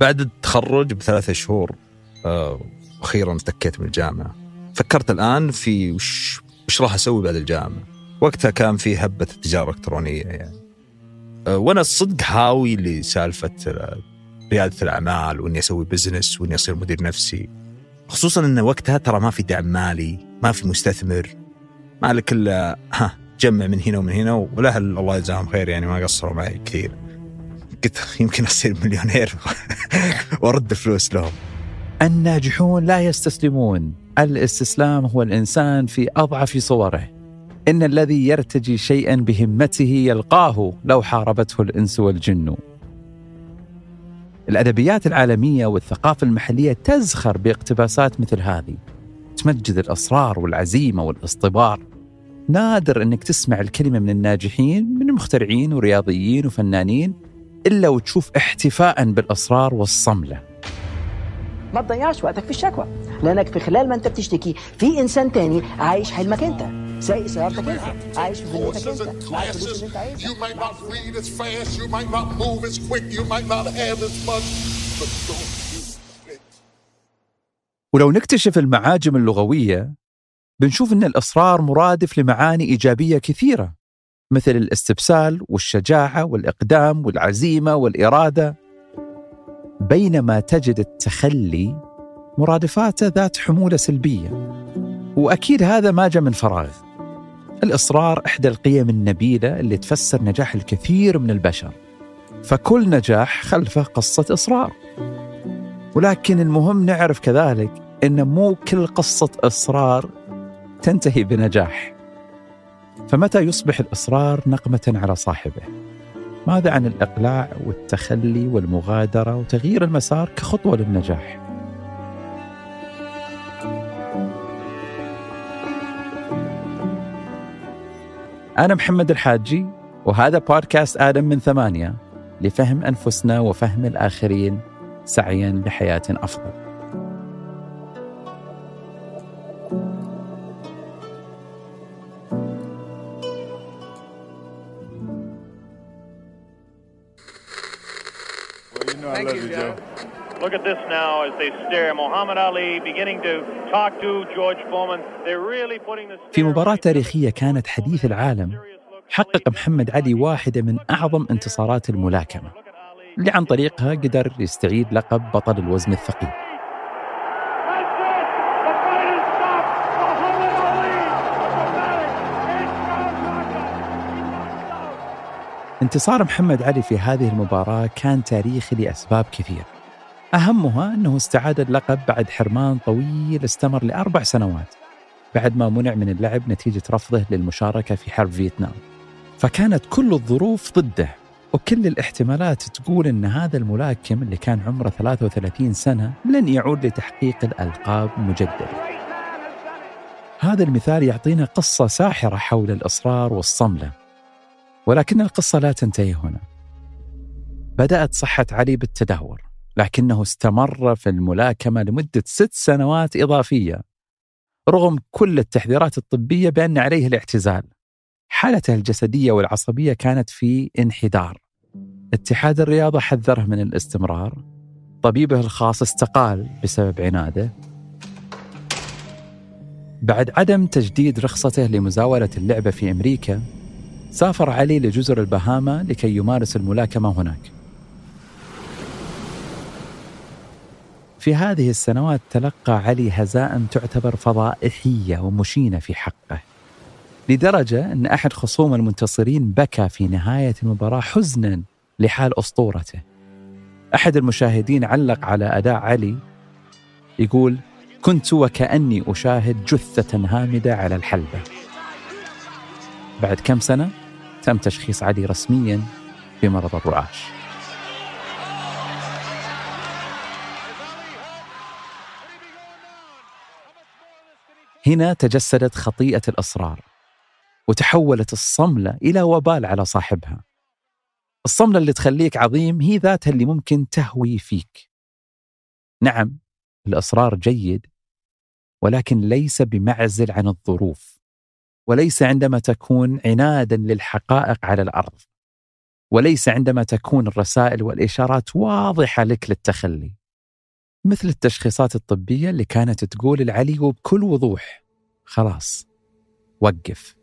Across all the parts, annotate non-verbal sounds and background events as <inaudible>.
بعد التخرج بثلاثة شهور آه، أخيرا استكيت من الجامعة. فكرت الآن في وش, وش راح أسوي بعد الجامعة. وقتها كان في هبة التجارة الإلكترونية يعني. آه، وأنا الصدق هاوي لسالفة ريادة الأعمال وإني أسوي بزنس وإني أصير مدير نفسي. خصوصا أن وقتها ترى ما في دعم مالي ما في مستثمر. ما لك إلا ها جمع من هنا ومن هنا والاهل الله يجزاهم خير يعني ما قصروا معي كثير. قلت يمكن أصير مليونير <laughs> وأرد الفلوس لهم. الناجحون لا يستسلمون. الاستسلام هو الإنسان في أضعف صوره. إن الذي يرتجي شيئا بهمته يلقاه لو حاربته الإنس والجن. الأدبيات العالمية والثقافة المحلية تزخر باقتباسات مثل هذه. تمجد الاصرار والعزيمة والاصطبار. نادر إنك تسمع الكلمة من الناجحين من المخترعين ورياضيين وفنانين. إلا وتشوف احتفاء بالاصرار والصملة. ما تضيعش وقتك في الشكوى لأنك في خلال ما أنت بتشتكي في إنسان تاني عايش حلمك أنت سايق سيارتك أنت عايش في أنت معاك الفلوس اللي أنت عايزها You might not read as fast, you might not move as quick, you might not have as much, but don't you quit. ولو نكتشف المعاجم اللغوية بنشوف إن الاصرار مرادف لمعاني إيجابية كثيرة مثل الاستبسال والشجاعة والإقدام والعزيمة والإرادة. بينما تجد التخلي مرادفاته ذات حمولة سلبية وأكيد هذا ما جاء من فراغ. الإصرار إحدى القيم النبيلة اللي تفسر نجاح الكثير من البشر فكل نجاح خلفه قصة إصرار. ولكن المهم نعرف كذلك إن مو كل قصة إصرار تنتهي بنجاح. فمتى يصبح الإصرار نقمة على صاحبه؟ ماذا عن الإقلاع والتخلي والمغادرة وتغيير المسار كخطوة للنجاح؟ أنا محمد الحاجي وهذا بودكاست آدم من ثمانية لفهم أنفسنا وفهم الآخرين سعيا لحياه افضل Look at this now as they stare. Muhammad Ali beginning to talk to George Foreman. They're really putting the في مباراة تاريخية كانت حديث العالم حقق محمد علي واحدة من أعظم انتصارات الملاكمة. اللي عن طريقها قدر يستعيد لقب بطل الوزن الثقيل. انتصار محمد علي في هذه المباراة كان تاريخي لأسباب كثيرة أهمها أنه استعاد اللقب بعد حرمان طويل استمر لأربع سنوات بعد ما منع من اللعب نتيجة رفضه للمشاركة في حرب فيتنام. فكانت كل الظروف ضده وكل الاحتمالات تقول أن هذا الملاكم اللي كان عمره 33 سنة لن يعود لتحقيق الألقاب مجددا. هذا المثال يعطينا قصة ساحرة حول الإصرار والصملة. ولكن القصة لا تنتهي هنا. بدأت صحة علي بالتدهور لكنه استمر في الملاكمة لمدة ست سنوات إضافية رغم كل التحذيرات الطبية بأن عليه الاعتزال. حالته الجسدية والعصبية كانت في انحدار. اتحاد الرياضة حذره من الاستمرار طبيبه الخاص استقال بسبب عناده. بعد عدم تجديد رخصته لمزاولة اللعبة في أمريكا سافر علي لجزر البهاما لكي يمارس الملاكمة هناك. في هذه السنوات تلقى علي هزائم تعتبر فضائحية ومشينة في حقه لدرجة أن أحد خصوم المنتصرين بكى في نهاية المباراة حزنا لحال أسطورته. أحد المشاهدين علق على أداء علي يقول كنت وكأني أشاهد جثة هامدة على الحلبة. بعد كم سنة؟ تم تشخيص علي رسميا بمرض الرعاش. هنا تجسدت خطيئة الإصرار وتحولت الصملة إلى وبال على صاحبها. الصملة اللي تخليك عظيم هي ذاتها اللي ممكن تهوي فيك. نعم الإصرار جيد ولكن ليس بمعزل عن الظروف. وليس عندما تكون عنادا للحقائق على الأرض. وليس عندما تكون الرسائل والإشارات واضحة لك للتخلي. مثل التشخيصات الطبية اللي كانت تقول العلي وبكل وضوح. خلاص وقف.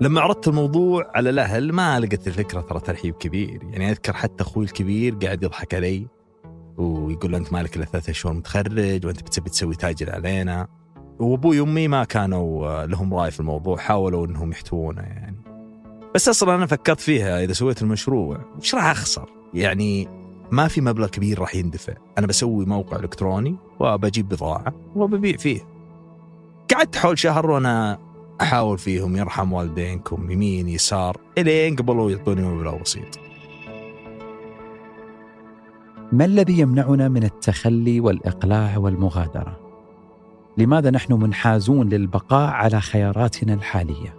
لما عرضت الموضوع على الأهل ما لقيت الفكرة ترى ترحيب كبير. يعني أذكر حتى أخوي الكبير قاعد يضحك علي ويقول له أنت مالك إلا ثلاثة شهور متخرج وأنت بتبي تسوي تاجر علينا. وابوي وامي ما كانوا لهم رأي في الموضوع حاولوا إنهم يحتوونه يعني بس أصلا أنا فكرت فيها إذا سويت المشروع وش راح أخسر؟ يعني ما في مبلغ كبير راح يندفع، أنا بسوي موقع إلكتروني وبجيب بضاعة وببيع فيه. قعدت حول شهر وأنا أحاول فيهم يرحم والدينكم يمين يسار إلين قبلوا يعطوني مبلغ بسيط. ما الذي يمنعنا من التخلي والإقلاع والمغادرة؟ لماذا نحن منحازون للبقاء على خياراتنا الحالية؟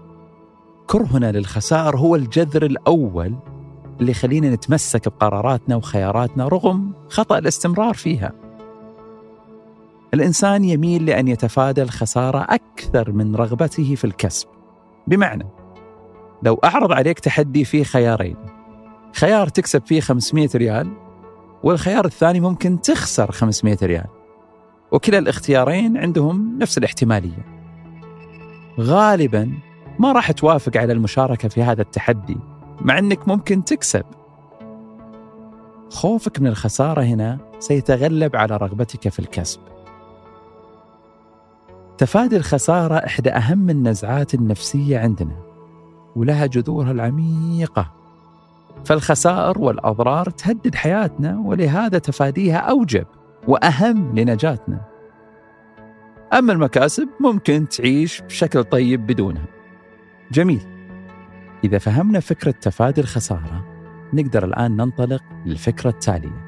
كرهنا للخسائر هو الجذر الأول اللي يخلينا نتمسك بقراراتنا وخياراتنا رغم خطأ الاستمرار فيها. الإنسان يميل لأن يتفادى الخسارة أكثر من رغبته في الكسب. بمعنى لو أعرض عليك تحدي فيه خيارين خيار تكسب فيه 500 ريال والخيار الثاني ممكن تخسر 500 ريال وكلا الاختيارين عندهم نفس الاحتمالية. غالبا ما راح توافق على المشاركة في هذا التحدي مع إنك ممكن تكسب. خوفك من الخسارة هنا سيتغلب على رغبتك في الكسب. تفادي الخسارة إحدى أهم النزعات النفسية عندنا ولها جذورها العميقة. فالخسائر والأضرار تهدد حياتنا ولهذا تفاديها أوجب وأهم لنجاتنا. أما المكاسب ممكن تعيش بشكل طيب بدونها. جميل. إذا فهمنا فكرة تفادي الخسارة نقدر الآن ننطلق للفكرة التالية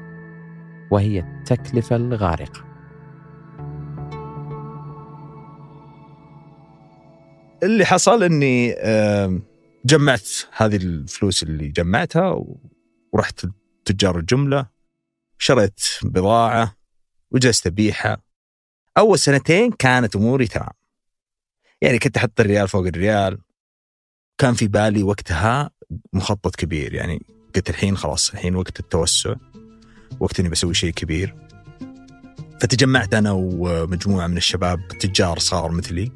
وهي التكلفة الغارقة. اللي حصل إني جمعت هذه الفلوس اللي جمعتها ورحت تجار الجملة شريت بضاعة وجلست ابيعها أول سنتين كانت أموري تمام. يعني كنت أحط الريال فوق الريال. كان في بالي وقتها مخطط كبير. يعني قلت الحين خلاص الحين وقت التوسع. وقت إني بسوي شيء كبير. فتجمعت أنا ومجموعة من الشباب تجار صغار مثلي.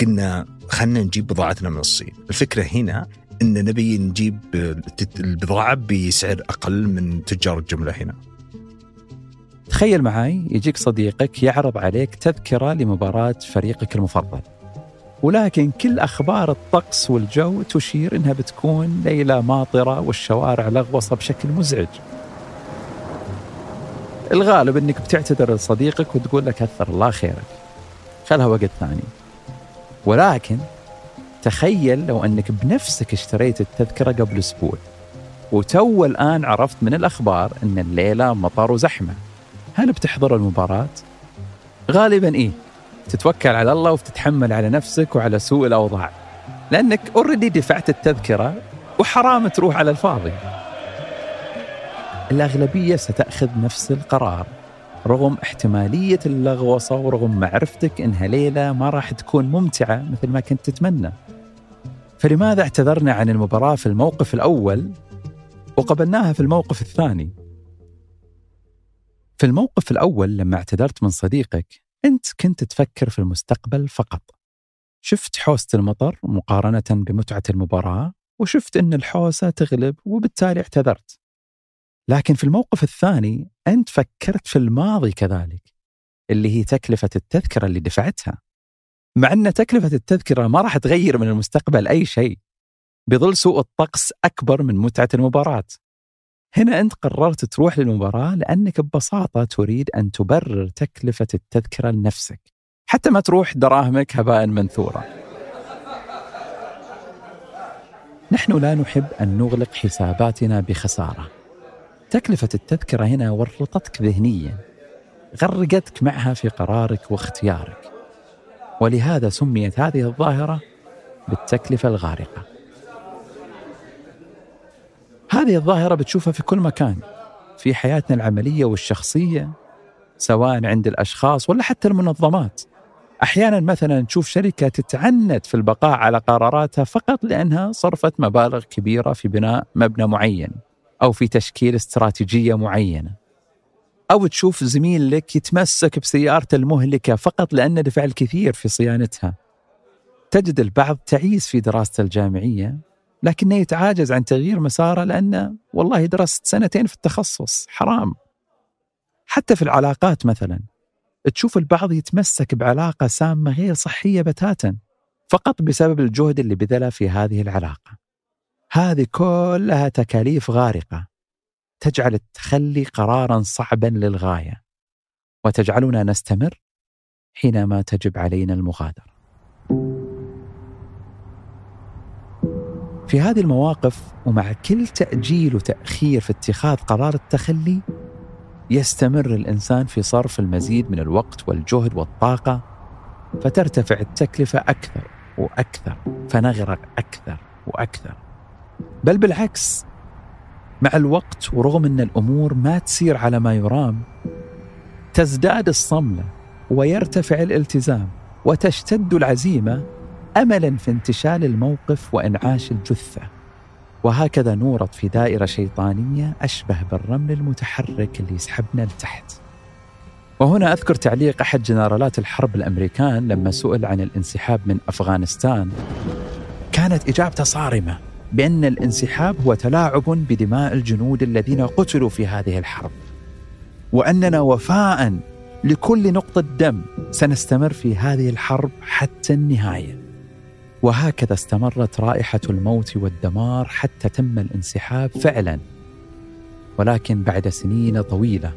قلنا خلنا نجيب بضاعتنا من الصين. الفكرة هنا إن نبي نجيب البضاعة بسعر أقل من تجار الجملة هنا. تخيل معي يجيك صديقك يعرض عليك تذكرة لمباراة فريقك المفضل. ولكن كل أخبار الطقس والجو تشير إنها بتكون ليلة ماطرة والشوارع لغوصة بشكل مزعج. الغالب إنك بتعتذر لصديقك وتقول له كثر الله خيرك. خلها وقت ثاني. ولكن تخيل لو إنك بنفسك اشتريت التذكرة قبل أسبوع وتو الآن عرفت من الأخبار إن الليلة مطر وزحمة. هل بتحضر المباراة؟ غالبا إيه. تتوكل على الله وتتحمل على نفسك وعلى سوء الأوضاع. لأنك اوريدي دفعت التذكرة وحرام تروح على الفاضي. الأغلبية ستأخذ نفس القرار رغم احتمالية اللغوصة ورغم معرفتك إنها ليلة ما راح تكون ممتعة مثل ما كنت تتمنى. فلماذا اعتذرنا عن المباراة في الموقف الأول وقبلناها في الموقف الثاني؟ في الموقف الأول لما اعتذرت من صديقك أنت كنت تفكر في المستقبل فقط. شفت حوسة المطر مقارنة بمتعة المباراة وشفت أن الحوسة تغلب وبالتالي اعتذرت. لكن في الموقف الثاني أنت فكرت في الماضي كذلك اللي هي تكلفة التذكرة اللي دفعتها. مع أن تكلفة التذكرة ما راح تغير من المستقبل أي شيء بظل سوء الطقس أكبر من متعة المباراة. هنا أنت قررت تروح للمباراة لأنك ببساطة تريد أن تبرر تكلفة التذكرة لنفسك حتى ما تروح دراهمك هباء منثورة. نحن لا نحب أن نغلق حساباتنا بخسارة. تكلفة التذكرة هنا ورطتك ذهنيا غرقتك معها في قرارك واختيارك. ولهذا سميت هذه الظاهرة بالتكلفة الغارقة. هذه الظاهرة بتشوفها في كل مكان في حياتنا العملية والشخصية سواء عند الأشخاص ولا حتى المنظمات أحيانا مثلا نشوف شركة تتعنت في البقاء على قراراتها فقط لأنها صرفت مبالغ كبيرة في بناء مبنى معين أو في تشكيل استراتيجية معينة. أو تشوف زميل لك يتمسك بسيارته المهلكة فقط لأنه دفع الكثير في صيانتها. تجد البعض تعيس في دراسته الجامعية لكنه يتعاجز عن تغيير مساره لأنه والله درست سنتين في التخصص. حرام. حتى في العلاقات مثلا تشوف البعض يتمسك بعلاقة سامة غير صحية بتاتا فقط بسبب الجهد اللي بذله في هذه العلاقة. هذه كلها تكاليف غارقة. تجعل التخلي قرارا صعبا للغاية. وتجعلنا نستمر حينما تجب علينا المغادرة. في هذه المواقف ومع كل تأجيل وتأخير في اتخاذ قرار التخلي يستمر الإنسان في صرف المزيد من الوقت والجهد والطاقة فترتفع التكلفة أكثر وأكثر فنغرق أكثر وأكثر. بل بالعكس مع الوقت ورغم أن الأمور ما تسير على ما يرام تزداد الصملة ويرتفع الالتزام وتشتد العزيمة أملا في انتشال الموقف وإنعاش الجثة. وهكذا نورط في دائرة شيطانية أشبه بالرمل المتحرك اللي يسحبنا لتحت. وهنا أذكر تعليق أحد جنرالات الحرب الأمريكان لما سئل عن الانسحاب من أفغانستان. كانت إجابته صارمة بأن الانسحاب هو تلاعب بدماء الجنود الذين قتلوا في هذه الحرب. وأننا وفاء لكل نقطة دم سنستمر في هذه الحرب حتى النهاية. وهكذا استمرت رائحة الموت والدمار حتى تم الانسحاب فعلا. ولكن بعد سنين طويلة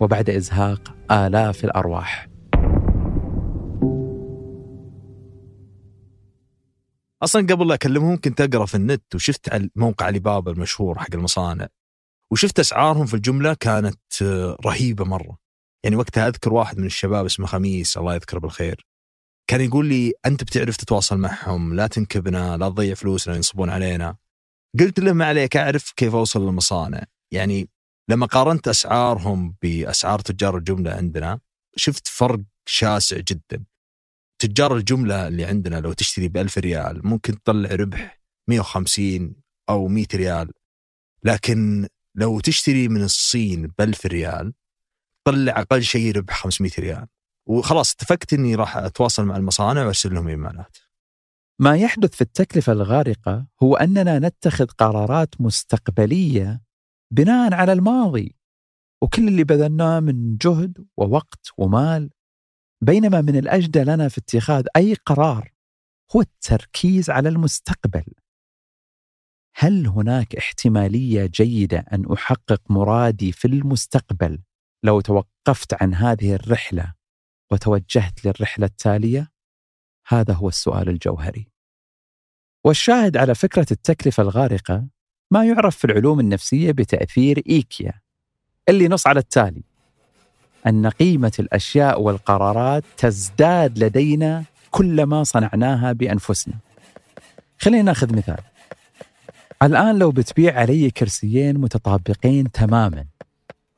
وبعد إزهاق آلاف الأرواح. أصلا قبل لا أكلمهم كنت أقرأ في النت وشفت على موقع علي بابا المشهور حق المصانع. وشفت أسعارهم في الجملة كانت آه، رهيبة مرة. يعني وقتها أذكر واحد من الشباب اسمه خميس الله يذكره بالخير. كان يقول لي أنت بتعرف تتواصل معهم لا تنكبنا لا تضيع فلوسنا ينصبون علينا. قلت له ما عليك أعرف كيف أوصل للمصانع. يعني لما قارنت أسعارهم بأسعار تجار الجملة عندنا شفت فرق شاسع جدا. تجار الجملة اللي عندنا لو تشتري ب 1000 ريال ممكن تطلع ربح 150 أو 100 ريال. لكن لو تشتري من الصين ب 1000 ريال طلع أقل شيء ربح 500 ريال. وخلاص اتفقت إني راح أتواصل مع المصانع وأرسل لهم إيميلات. ما يحدث في التكلفة الغارقة هو أننا نتخذ قرارات مستقبلية بناء على الماضي وكل اللي بذلناه من جهد ووقت ومال بينما من الأجدى لنا في اتخاذ أي قرار هو التركيز على المستقبل. هل هناك احتمالية جيدة أن أحقق مرادي في المستقبل لو توقفت عن هذه الرحلة وتوجهت للرحلة التالية؟ هذا هو السؤال الجوهري. والشاهد على فكرة التكلفة الغارقة ما يعرف في العلوم النفسية بتأثير إيكيا اللي نص على التالي أن قيمة الأشياء والقرارات تزداد لدينا كلما صنعناها بأنفسنا. خلينا نأخذ مثال. الآن لو بتبيع علي كرسيين متطابقين تماما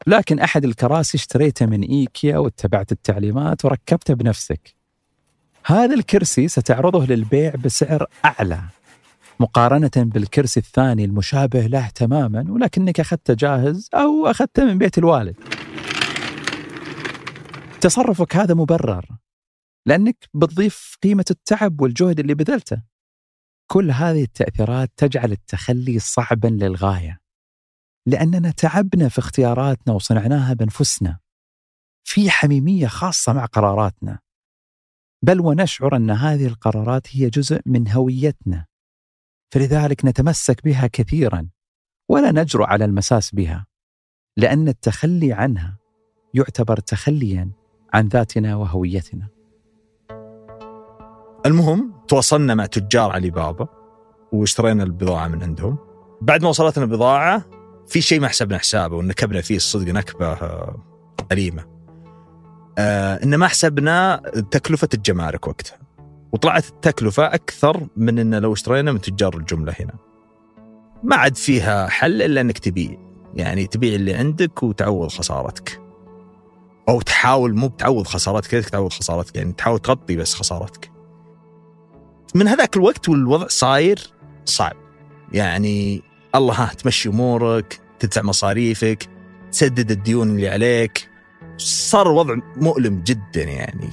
لكن أحد الكراسي اشتريته من إيكيا واتبعت التعليمات وركبته بنفسك. هذا الكرسي ستعرضه للبيع بسعر أعلى مقارنة بالكرسي الثاني المشابه له تماما ولكنك أخذته جاهز أو أخذته من بيت الوالد. تصرفك هذا مبرر لأنك بتضيف قيمة التعب والجهد اللي بذلته. كل هذه التأثيرات تجعل التخلي صعبا للغاية. لأننا تعبنا في اختياراتنا وصنعناها بأنفسنا. في حميمية خاصة مع قراراتنا. بل ونشعر أن هذه القرارات هي جزء من هويتنا. فلذلك نتمسك بها كثيرا ولا نجرؤ على المساس بها. لأن التخلي عنها يعتبر تخليا عن ذاتنا وهويتنا. المهم تواصلنا مع تجار علي بابا واشترينا البضاعة من عندهم. بعد ما وصلتنا البضاعة في شيء ما حسبنا حسابه ونكبنا فيه الصدق نكبة آه، أليمة. آه إن ما حسبنا تكلفة الجمارك وقتها. وطلعت التكلفة أكثر من إن لو اشترينا من تجار الجملة هنا. ما عاد فيها حل إلا إنك تبيع. يعني تبيع اللي عندك وتعوض خسارتك. أو تحاول مو بتعوض خسارتك كيف تعوض خسارتك يعني تحاول تغطي بس خسارتك. من هذاك الوقت والوضع صاير صعب. يعني الله ها تمشي أمورك تدفع مصاريفك تسدد الديون اللي عليك صار الوضع مؤلم جدا يعني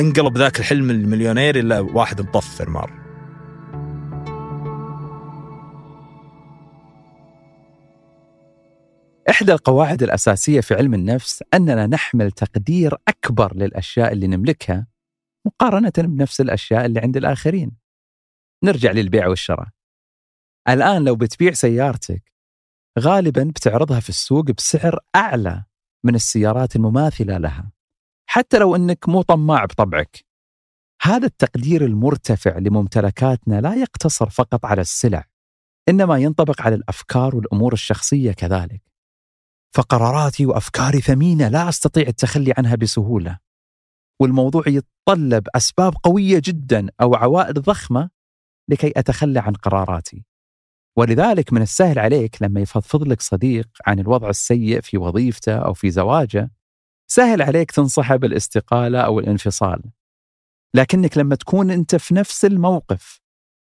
انقلب ذاك الحلم المليونير إلا واحد مطفر مره إحدى القواعد الأساسية في علم النفس أننا نحمل تقدير أكبر للأشياء اللي نملكها مقارنة بنفس الأشياء اللي عند الآخرين. نرجع للبيع والشراء. الآن لو بتبيع سيارتك غالبا بتعرضها في السوق بسعر أعلى من السيارات المماثلة لها. حتى لو أنك مو طماع بطبعك. هذا التقدير المرتفع لممتلكاتنا لا يقتصر فقط على السلع، إنما ينطبق على الأفكار والأمور الشخصية كذلك. فقراراتي وأفكاري ثمينة لا أستطيع التخلي عنها بسهولة. والموضوع يتطلب أسباب قوية جدا أو عوائد ضخمة لكي أتخلى عن قراراتي. ولذلك من السهل عليك لما يفضفض لك صديق عن الوضع السيء في وظيفته أو في زواجه سهل عليك تنصحه بالاستقالة أو الانفصال. لكنك لما تكون أنت في نفس الموقف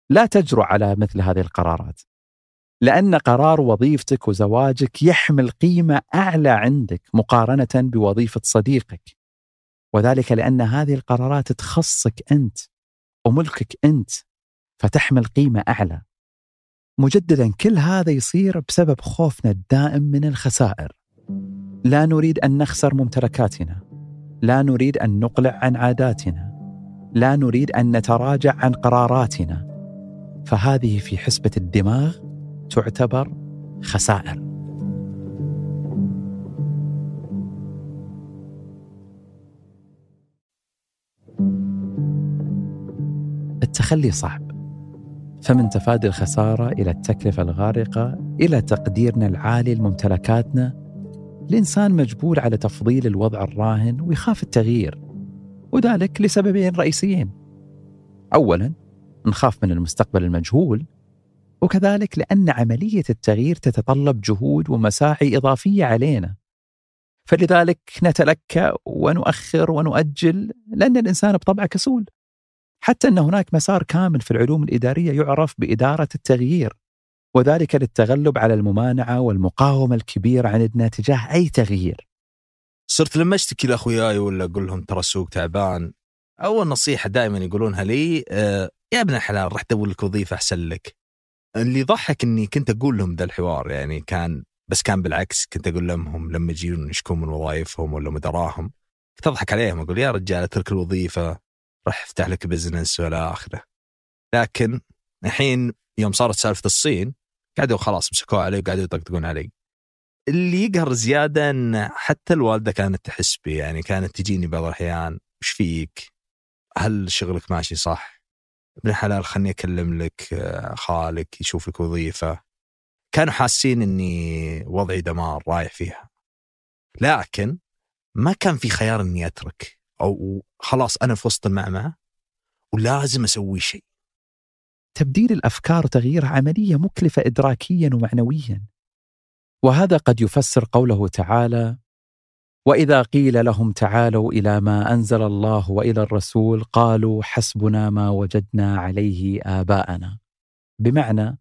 لا تجرؤ على مثل هذه القرارات. لأن قرار وظيفتك وزواجك يحمل قيمة أعلى عندك مقارنة بوظيفة صديقك وذلك لأن هذه القرارات تخصك أنت وملكك أنت فتحمل قيمة أعلى مجددا كل هذا يصير بسبب خوفنا الدائم من الخسائر. لا نريد أن نخسر ممتلكاتنا. لا نريد أن نقلع عن عاداتنا. لا نريد أن نتراجع عن قراراتنا. فهذه في حسبة الدماغ تعتبر خسائر. التخلي صعب. فمن تفادي الخسارة إلى التكلفة الغارقة إلى تقديرنا العالي لممتلكاتنا الإنسان مجبول على تفضيل الوضع الراهن ويخاف التغيير وذلك لسببين رئيسيين. اولا نخاف من المستقبل المجهول وكذلك لأن عملية التغيير تتطلب جهود ومساعي إضافية علينا. فلذلك نتلكأ ونؤخر ونؤجل لأن الإنسان بطبعه كسول. حتى أن هناك مسار كامل في العلوم الإدارية يعرف بإدارة التغيير وذلك للتغلب على الممانعة والمقاومة الكبيرة عندنا تجاه أي تغيير. صرت لما أشتكي لأخوياي ولا أقول لهم ترى السوق تعبان أول نصيحة دائما يقولونها لي آه يا ابن الحلال راح تدور لك وظيفة أحسن لك. اللي ضحك إني كنت أقول لهم ذا الحوار يعني كان بس كان بالعكس كنت أقول لهم لما يجون يشكون من وظائفهم ولا مدراهم. كنت أضحك عليهم أقول يا رجال اترك الوظيفة. راح افتح لك بزنس ولا آخره. لكن الحين يوم صارت سالفة الصين قعدوا خلاص مسكوها علي وقعدوا يطقطقون علي. اللي يقهر زيادة إن حتى الوالدة كانت تحس بي يعني كانت تجيني بعض الأحيان وش فيك؟ هل شغلك ماشي صح؟ ابن الحلال خلني أكلم لك آه، خالك يشوف لك وظيفة. كانوا حاسين إني وضعي دمار رايح فيها. لكن ما كان في خيار إني أترك. أو خلاص أنا في وسط المعمعه ولازم أسوي شيء. تبديل الأفكار وتغييرها عملية مكلفة ادراكيا ومعنويا. وهذا قد يفسر قوله تعالى وإذا قيل لهم تعالوا إلى ما أنزل الله وإلى الرسول قالوا حسبنا ما وجدنا عليه آباءنا. بمعنى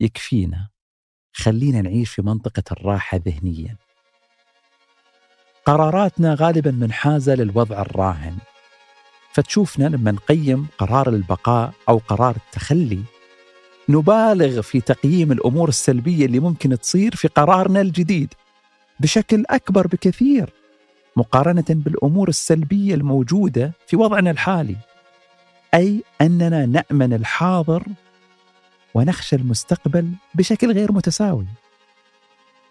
يكفينا خلينا نعيش في منطقة الراحة ذهنيا. قراراتنا غالبا منحازة للوضع الراهن. فتشوفنا لما نقيم قرار البقاء أو قرار التخلي نبالغ في تقييم الأمور السلبية اللي ممكن تصير في قرارنا الجديد بشكل أكبر بكثير مقارنة بالأمور السلبية الموجودة في وضعنا الحالي. أي أننا نأمن الحاضر ونخشى المستقبل بشكل غير متساوي.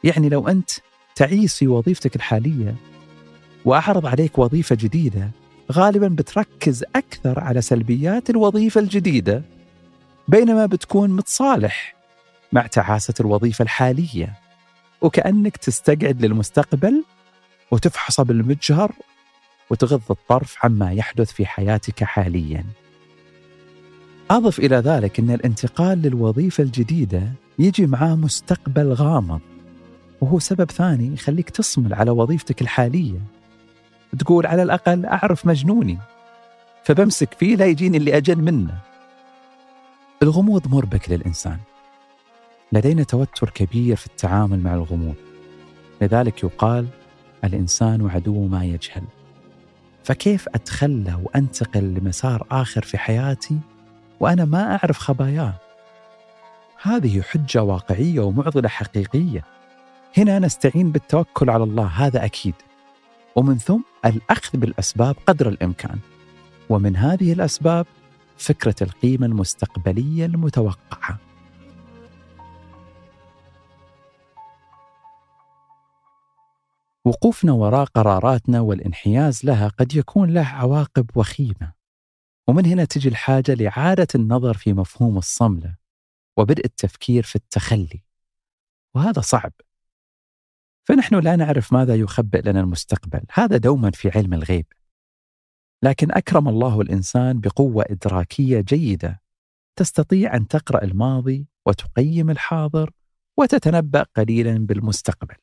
يعني لو أنت تعيس في وظيفتك الحالية وأعرض عليك وظيفة جديدة غالبا بتركز أكثر على سلبيات الوظيفة الجديدة بينما بتكون متصالح مع تعاسة الوظيفة الحالية وكأنك تستقعد للمستقبل وتفحصه بالمجهر وتغض الطرف عما يحدث في حياتك حاليا. أضف إلى ذلك أن الانتقال للوظيفة الجديدة يجي معاه مستقبل غامض وهو سبب ثاني يخليك تصمل على وظيفتك الحالية. تقول على الأقل أعرف مجنوني. فبمسك فيه لا يجيني اللي أجن منه. الغموض مربك للإنسان. لدينا توتر كبير في التعامل مع الغموض. لذلك يقال الإنسان عدو ما يجهل. فكيف أتخلى وأنتقل لمسار آخر في حياتي وأنا ما أعرف خباياه؟ هذه حجة واقعية ومعضلة حقيقية. هنا نستعين بالتوكل على الله هذا أكيد. ومن ثم الأخذ بالأسباب قدر الإمكان. ومن هذه الأسباب فكرة القيمة المستقبلية المتوقعة. وقوفنا وراء قراراتنا والانحياز لها قد يكون له عواقب وخيمة. ومن هنا تجي الحاجة لإعادة النظر في مفهوم الصملة وبدء التفكير في التخلي. وهذا صعب. فنحن لا نعرف ماذا يخبئ لنا المستقبل. هذا دوما في علم الغيب. لكن أكرم الله الإنسان بقوة إدراكية جيدة. تستطيع أن تقرأ الماضي وتقيم الحاضر وتتنبأ قليلا بالمستقبل.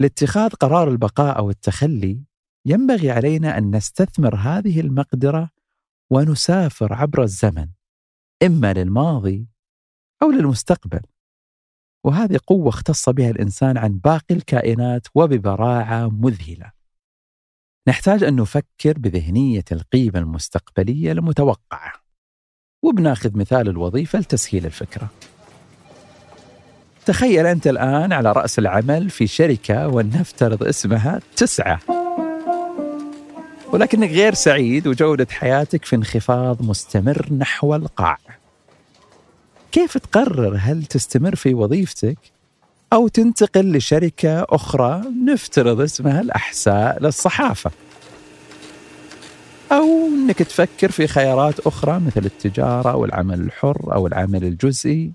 لاتخاذ قرار البقاء أو التخلي ينبغي علينا أن نستثمر هذه المقدرة ونسافر عبر الزمن إما للماضي أو للمستقبل. وهذه قوة اختص بها الإنسان عن باقي الكائنات وببراعة مذهلة. نحتاج أن نفكر بذهنية القيمة المستقبلية المتوقعة. وبناخذ مثال الوظيفة لتسهيل الفكرة. تخيل أنت الآن على رأس العمل في شركة ولنفترض اسمها تسعة. ولكنك غير سعيد وجودة حياتك في انخفاض مستمر نحو القاع. كيف تقرر هل تستمر في وظيفتك أو تنتقل لشركة أخرى؟ نفترض اسمها الأحساء للصحافة. أو أنك تفكر في خيارات أخرى مثل التجارة أو العمل الحر أو العمل الجزئي.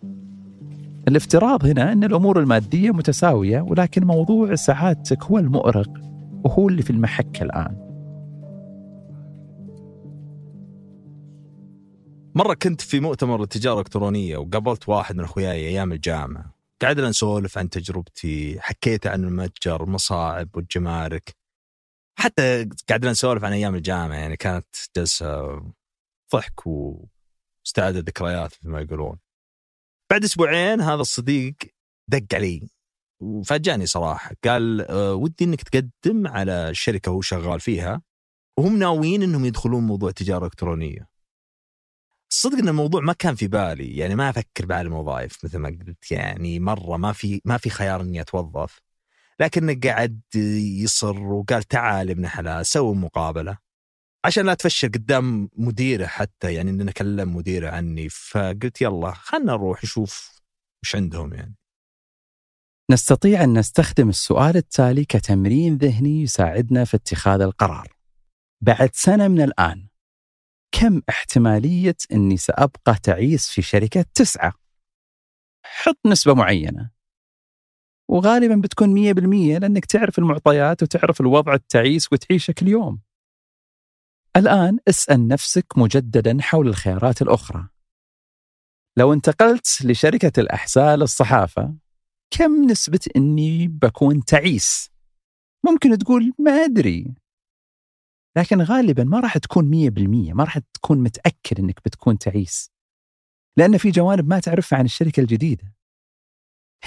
الافتراض هنا أن الأمور المادية متساوية ولكن موضوع سعادتك هو المؤرق وهو اللي في المحك الآن. مرة كنت في مؤتمر التجارة الإلكترونية وقابلت واحد من أخوياي أيام الجامعة. قعدنا نسولف عن تجربتي حكيت عن المتجر المصاعب والجمارك. حتى قعدنا نسولف عن أيام الجامعة يعني كانت جلسة ضحك واستعادة ذكريات مثل ما يقولون. بعد أسبوعين هذا الصديق دق علي وفاجأني صراحة. قال أه ودي إنك تقدم على شركة هو شغال فيها وهم ناويين إنهم يدخلون موضوع تجاره الكترونيه. الصدق إن الموضوع ما كان في بالي يعني ما أفكر بعالم الوظائف مثل ما قلت يعني مرة ما في ما في خيار إني أتوظف. لكنه قعد يصر وقال تعال ابن حلال سوي مقابلة. عشان لا تفشل قدام مديره حتى يعني اننا كلم مديره عني. فقلت يلا خلنا نروح نشوف وش عندهم يعني. نستطيع أن نستخدم السؤال التالي كتمرين ذهني يساعدنا في اتخاذ القرار. بعد سنة من الآن كم احتمالية إني سأبقى تعيس في شركة تسعة؟ حط نسبة معينة. وغالبا بتكون 100% لأنك تعرف المعطيات وتعرف الوضع التعيس وتعيشه كل يوم. الآن اسأل نفسك مجددا حول الخيارات الأخرى. لو انتقلت لشركة الأحساء للصحافة كم نسبة إني بكون تعيس؟ ممكن تقول ما أدري لكن غالبا ما راح تكون مية بالمية ما راح تكون متأكد إنك بتكون تعيس لأن في جوانب ما تعرفها عن الشركة الجديدة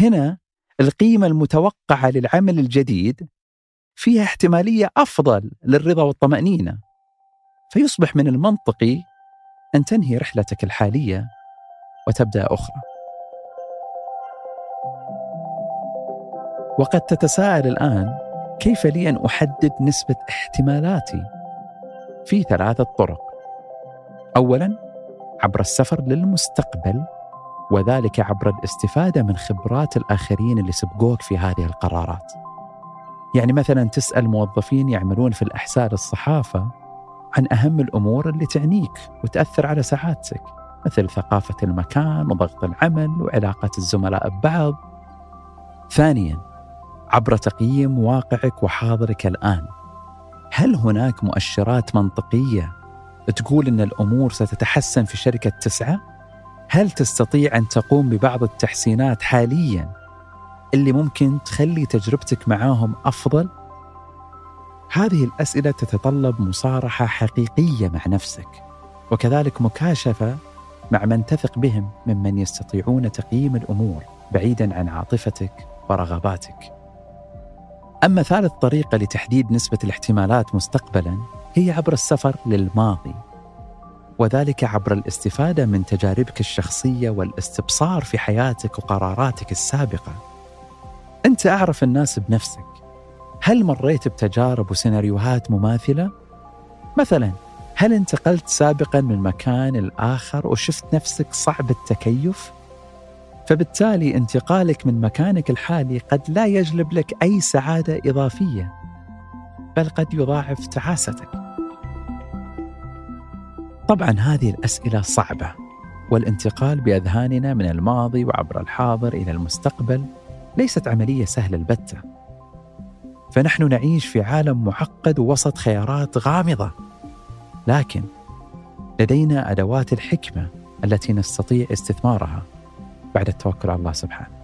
هنا القيمة المتوقعة للعمل الجديد فيها احتمالية أفضل للرضا والطمأنينة فيصبح من المنطقي أن تنهي رحلتك الحالية وتبدأ أخرى. وقد تتساءل الآن كيف لي أن أحدد نسبة احتمالاتي؟ في ثلاثة طرق. أولاً عبر السفر للمستقبل وذلك عبر الاستفادة من خبرات الآخرين اللي سبقوك في هذه القرارات. يعني مثلا تسأل موظفين يعملون في الأحساء للصحافة عن أهم الأمور اللي تعنيك وتأثر على سعادتك مثل ثقافة المكان وضغط العمل وعلاقة الزملاء ببعض. ثانيا عبر تقييم واقعك وحاضرك الآن. هل هناك مؤشرات منطقية تقول أن الأمور ستتحسن في شركة تسعة؟ هل تستطيع أن تقوم ببعض التحسينات حاليا اللي ممكن تخلي تجربتك معاهم أفضل؟ هذه الأسئلة تتطلب مصارحة حقيقية مع نفسك وكذلك مكاشفة مع من تثق بهم ممن يستطيعون تقييم الأمور بعيدا عن عاطفتك ورغباتك. أما ثالث طريقة لتحديد نسبة الاحتمالات مستقبلا هي عبر السفر للماضي وذلك عبر الاستفادة من تجاربك الشخصية والاستبصار في حياتك وقراراتك السابقة. أنت أعرف الناس بنفسك. هل مريت بتجارب وسيناريوهات مماثلة؟ مثلا هل انتقلت سابقا من مكان الآخر وشفت نفسك صعب التكيف؟ فبالتالي انتقالك من مكانك الحالي قد لا يجلب لك أي سعادة إضافية بل قد يضاعف تعاستك. طبعا هذه الأسئلة صعبة والانتقال بأذهاننا من الماضي وعبر الحاضر إلى المستقبل ليست عملية سهلة البتة. فنحن نعيش في عالم معقد وسط خيارات غامضة. لكن لدينا أدوات الحكمة التي نستطيع استثمارها. بعد التوكل على الله سبحانه.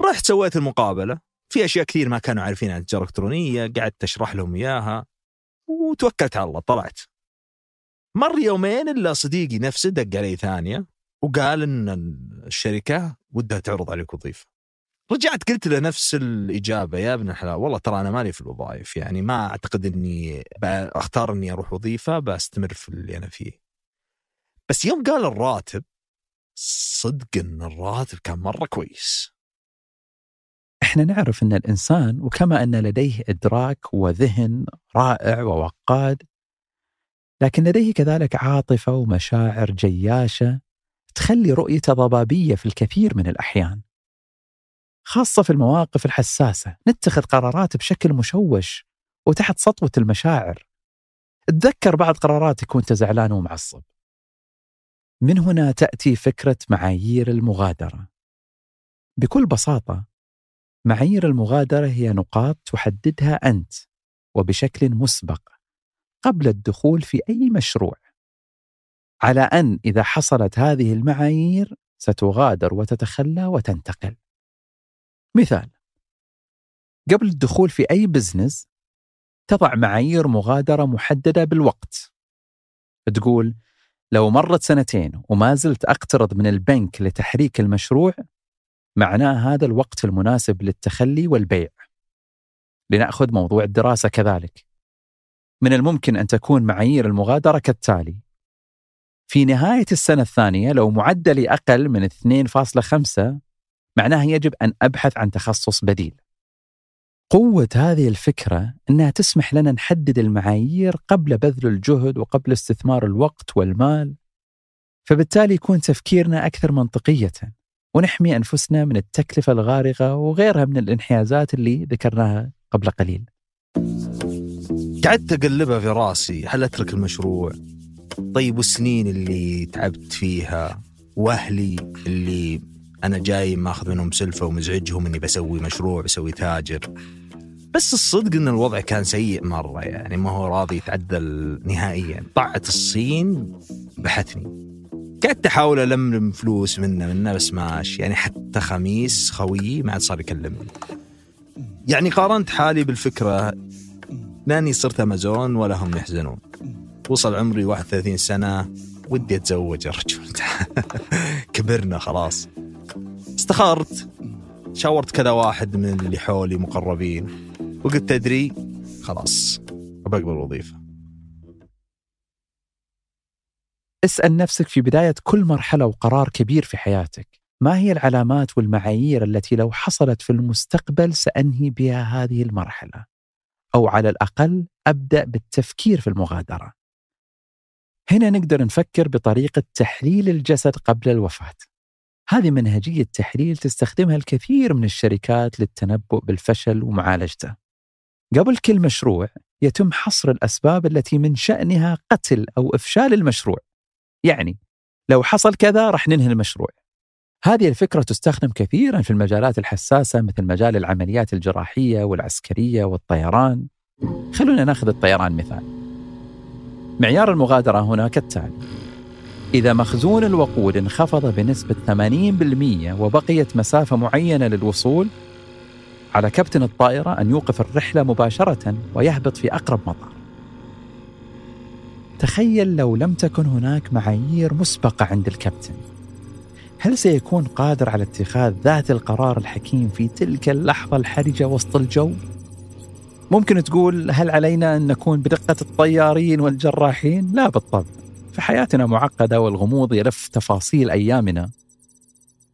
رحت سويت المقابلة. في أشياء كثير ما كانوا عارفين عن التجارة الإلكترونية قعدت اشرح لهم إياها وتوكلت على الله طلعت. مر يومين إلا صديقي نفسه دق علي ثانية وقال إن الشركة ودها تعرض عليك وظيفة. رجعت قلت له نفس الإجابة يا ابن الحلال والله ترى أنا مالي في الوظائف يعني ما أعتقد إني أختار إني أروح وظيفة بستمر في اللي أنا فيه بس يوم قال الراتب صدق إن الراتب كان مرة كويس إحنا نعرف إن الإنسان وكما أن لديه إدراك وذهن رائع ووقاد لكن لديه كذلك عاطفة ومشاعر جياشة تخلي رؤيته ضبابية في الكثير من الأحيان. خاصة في المواقف الحساسة، نتخذ قرارات بشكل مشوش وتحت سطوة المشاعر. تذكر بعض قراراتك وانت زعلان ومعصب. من هنا تأتي فكرة معايير المغادرة. بكل بساطة معايير المغادرة هي نقاط تحددها أنت وبشكل مسبق قبل الدخول في أي مشروع على أن إذا حصلت هذه المعايير ستغادر وتتخلى وتنتقل مثال قبل الدخول في أي بزنس تضع معايير مغادرة محددة بالوقت تقول لو مرت سنتين وما زلت أقترض من البنك لتحريك المشروع معناه هذا الوقت المناسب للتخلي والبيع. لنأخذ موضوع الدراسة كذلك. من الممكن أن تكون معايير المغادرة كالتالي: في نهاية السنة الثانية لو معدلي أقل من 2.5 معناها يجب أن أبحث عن تخصص بديل. قوة هذه الفكرة أنها تسمح لنا نحدد المعايير قبل بذل الجهد وقبل استثمار الوقت والمال فبالتالي يكون تفكيرنا أكثر منطقية ونحمي أنفسنا من التكلفة الغارقة وغيرها من الانحيازات اللي ذكرناها قبل قليل قعدت أقلبها في رأسي هل أترك المشروع طيب والسنين اللي تعبت فيها وأهلي اللي أنا جاي ماخذ منهم سلفة ومزعجهم إني بسوي مشروع بسوي تاجر. بس الصدق إن الوضع كان سيء مرة يعني ما هو راضي يتعدل نهائيا. طاعة الصين بحتني. قعدت احاول الملم فلوس منه منه بس ماشي. يعني حتى خميس خويي ما عاد صار يكلمني. يعني قارنت حالي بالفكرة لأني صرت أمازون ولا هم يحزنون. وصل عمري 31 سنة ودي أتزوج يا رجل. <laughs> كبرنا خلاص. استخرت. شاورت كذا واحد من اللي حولي مقربين. وقلت تدري خلاص بقبل وظيفه اسأل نفسك في بداية كل مرحلة وقرار كبير في حياتك. ما هي العلامات والمعايير التي لو حصلت في المستقبل سأنهي بها هذه المرحلة؟ أو على الأقل أبدأ بالتفكير في المغادرة. هنا نقدر نفكر بطريقة تحليل الجسد قبل الوفاة. هذه منهجية تحليل تستخدمها الكثير من الشركات للتنبؤ بالفشل ومعالجته. قبل كل مشروع يتم حصر الأسباب التي من شأنها قتل أو إفشال المشروع. يعني لو حصل كذا راح ننهي المشروع. هذه الفكرة تستخدم كثيرا في المجالات الحساسة مثل مجال العمليات الجراحية والعسكرية والطيران. خلونا ناخذ الطيران مثال. معيار المغادرة هنا كالتالي إذا مخزون الوقود انخفض بنسبة 80% وبقيت مسافة معينة للوصول على كابتن الطائرة أن يوقف الرحلة مباشرة ويهبط في أقرب مطار. تخيل لو لم تكن هناك معايير مسبقة عند الكابتن. هل سيكون قادر على اتخاذ ذات القرار الحكيم في تلك اللحظة الحرجة وسط الجو؟ ممكن تقول هل علينا أن نكون بدقة الطيارين والجراحين؟ لا بالطبع. فحياتنا معقدة والغموض يلف تفاصيل أيامنا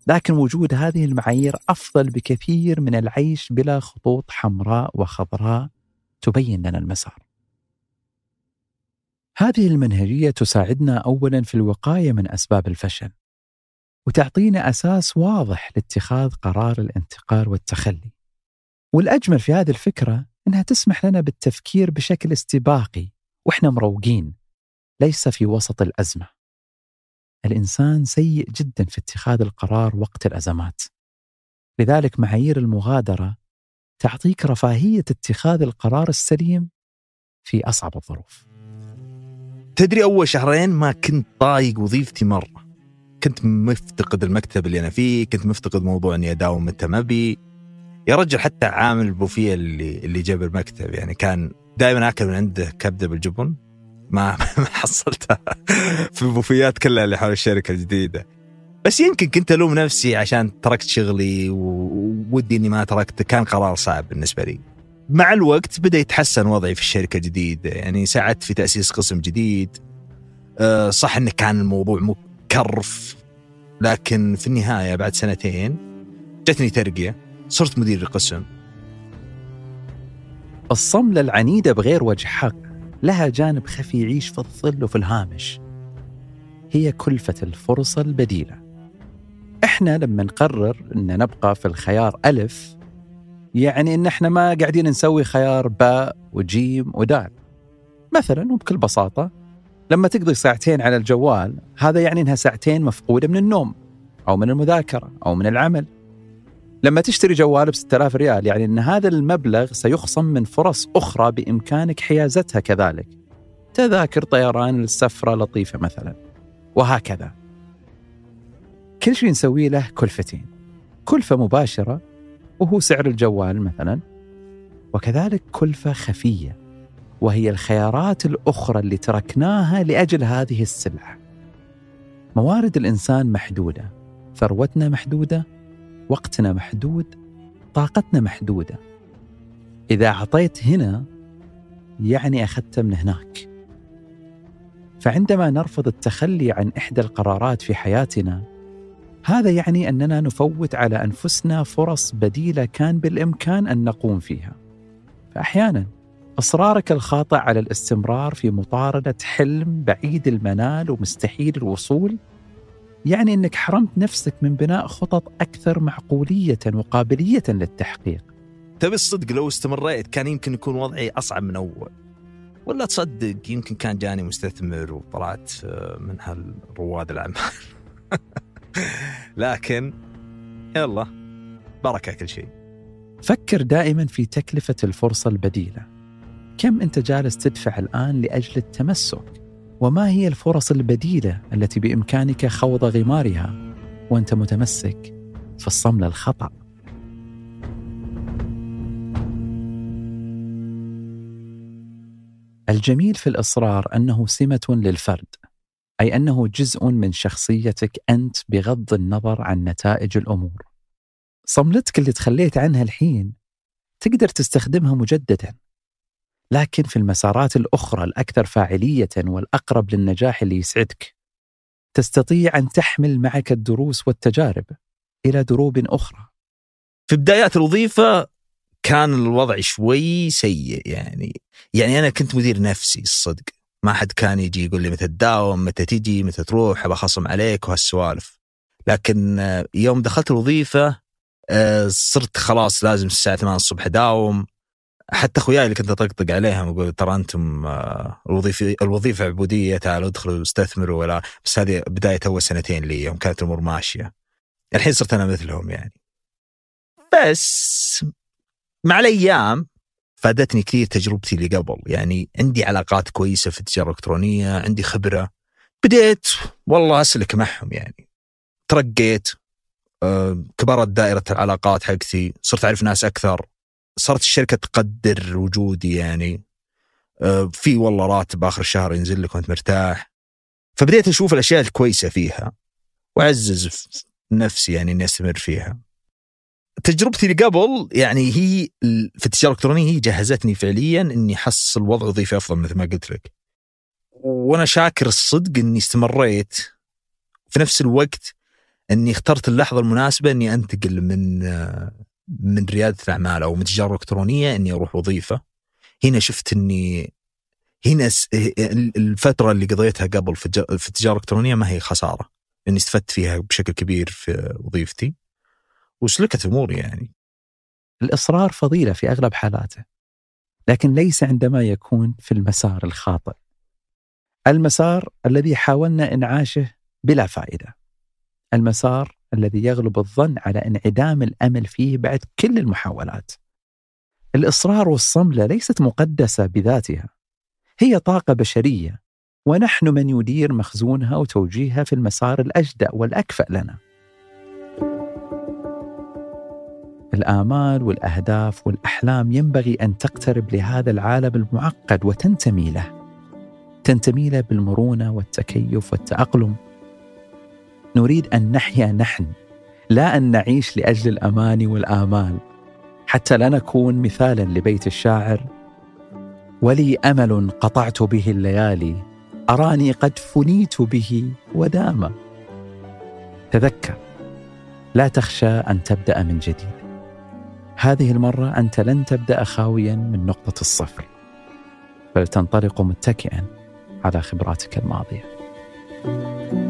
لكن وجود هذه المعايير أفضل بكثير من العيش بلا خطوط حمراء وخضراء تبين لنا المسار. هذه المنهجية تساعدنا اولا في الوقاية من أسباب الفشل وتعطينا أساس واضح لاتخاذ قرار الانتقال والتخلي. والأجمل في هذه الفكرة إنها تسمح لنا بالتفكير بشكل استباقي وإحنا مروقين ليس في وسط الأزمة. الإنسان سيء جدا في اتخاذ القرار وقت الأزمات. لذلك معايير المغادرة تعطيك رفاهية اتخاذ القرار السليم في أصعب الظروف. تدري أول شهرين ما كنت طايق وظيفتي مرة. كنت مفتقد المكتب اللي أنا فيه، كنت مفتقد موضوع إني أداوم متى ما أبي. يا رجل حتى عامل البوفيه اللي اللي جاب المكتب يعني كان دائما آكل من عنده كبدة بالجبن ما <laughs> ما حصلتها في البوفيات كلها اللي حول الشركة الجديدة. بس يمكن كنت ألوم نفسي عشان تركت شغلي وودي إني ما تركته كان قرار صعب بالنسبة لي. مع الوقت بدأ يتحسن وضعي في الشركة الجديدة يعني ساعدت في تأسيس قسم جديد. أه، صح انه كان الموضوع مكرف لكن في النهاية بعد سنتين جتني ترقية صرت مدير القسم. الصملة العنيدة بغير وجه حق. لها جانب خفي يعيش في الظل وفي الهامش. هي كلفة الفرصة البديلة. إحنا لما نقرر إن نبقى في الخيار ألف يعني إن إحنا ما قاعدين نسوي خيار باء وجيم ودال. مثلا وبكل بساطة لما تقضي ساعتين على الجوال هذا يعني إنها ساعتين مفقودة من النوم أو من المذاكرة أو من العمل. لما تشتري جوال ب 6000 ريال يعني إن هذا المبلغ سيخصم من فرص أخرى بإمكانك حيازتها كذلك. تذاكر طيران للسفرة لطيفة مثلا. وهكذا. كل شيء نسويه له كلفتين. كلفة مباشرة وهو سعر الجوال مثلا. وكذلك كلفة خفية وهي الخيارات الأخرى اللي تركناها لأجل هذه السلعة. موارد الإنسان محدودة، ثروتنا محدودة، وقتنا محدود طاقتنا محدودة. إذا أعطيت هنا يعني أخذت من هناك. فعندما نرفض التخلي عن إحدى القرارات في حياتنا هذا يعني أننا نفوت على أنفسنا فرص بديلة كان بالإمكان أن نقوم فيها. فأحيانا إصرارك الخاطئ على الاستمرار في مطاردة حلم بعيد المنال ومستحيل الوصول يعني إنك حرمت نفسك من بناء خطط أكثر معقولية وقابلية للتحقيق. تبي الصدق لو استمريت كان يمكن يكون وضعي أصعب من أول. ولا تصدق يمكن كان جاني مستثمر وطلعت من هالرواد الأعمال. <laughs> لكن يلا بركه كل شيء. فكر دائما في تكلفة الفرصة البديلة. كم أنت جالس تدفع الآن لأجل التمسك؟ وما هي الفرص البديلة التي بإمكانك خوض غمارها وأنت متمسك في الصمل الخطأ؟ الجميل في الإصرار أنه سمة للفرد أي أنه جزء من شخصيتك أنت بغض النظر عن نتائج الأمور. صملتك اللي تخليت عنها الحين تقدر تستخدمها مجددا. لكن في المسارات الأخرى الأكثر فاعلية والأقرب للنجاح اللي يسعدك تستطيع أن تحمل معك الدروس والتجارب إلى دروب أخرى. في بدايات الوظيفة كان الوضع شوي سيء يعني يعني أنا كنت مدير نفسي الصدق. ما حد كان يجي يقول لي متى تداوم متى تجي متى تروح ابى أخصم عليك وهالسوالف. لكن يوم دخلت الوظيفة آه، صرت خلاص لازم الساعة 8 الصبح أداوم. حتى أخوياي اللي كنت أطقطق عليهم أقول ترى أنتم آه، الوظيفة الوظيفة عبودية تعالوا ادخلوا استثمروا ولا بس هذه بداية أول سنتين لي يوم كانت الأمور ماشية. الحين صرت أنا مثلهم يعني. بس مع الأيام فادتني كثير تجربتي اللي قبل. يعني عندي علاقات كويسة في التجارة الإلكترونية عندي خبرة. بديت والله أسلك معهم يعني. ترقيت آه، كبرت دائرة العلاقات حقتي صرت أعرف ناس أكثر. صارت الشركة تقدر وجودي يعني. آه، في والله راتب آخر الشهر ينزل لك وأنت مرتاح. فبديت أشوف الأشياء الكويسة فيها وأعزز في نفسي يعني إني أستمر فيها. تجربتي اللي قبل يعني هي في التجارة الإلكترونية هي جهزتني فعليا إني أحصل وضع وظيفي أفضل مثل ما قلت لك. وأنا شاكر الصدق إني استمريت. في نفس الوقت إني اخترت اللحظة المناسبة إني أنتقل من من ريادة الأعمال أو من التجاره الالكترونيه إني أروح وظيفة. هنا شفت إني هنا الفترة اللي قضيتها قبل في التجارة الإلكترونية ما هي خسارة. إني استفدت فيها بشكل كبير في وظيفتي. وسلكت أموري يعني. الإصرار فضيلة في أغلب حالاته. لكن ليس عندما يكون في المسار الخاطئ. المسار الذي حاولنا إنعاشه بلا فائدة. المسار الذي يغلب الظن على انعدام الأمل فيه بعد كل المحاولات. الإصرار والصملة ليست مقدسة بذاتها. هي طاقة بشرية ونحن من يدير مخزونها وتوجيهها في المسار الأجدأ والأكفأ لنا. الآمال والأهداف والأحلام ينبغي أن تقترب لهذا العالم المعقد وتنتمي له. تنتمي له بالمرونة والتكيف والتأقلم نريد أن نحيا نحن لا أن نعيش لأجل الأماني والآمال حتى لا نكون مثالا لبيت الشاعر. ولي أمل قطعت به الليالي أراني قد فنيت به ودام. تذكر لا تخشى أن تبدأ من جديد. هذه المرة أنت لن تبدأ خاويا من نقطة الصفر. بل تنطلق متكئا على خبراتك الماضية. thank you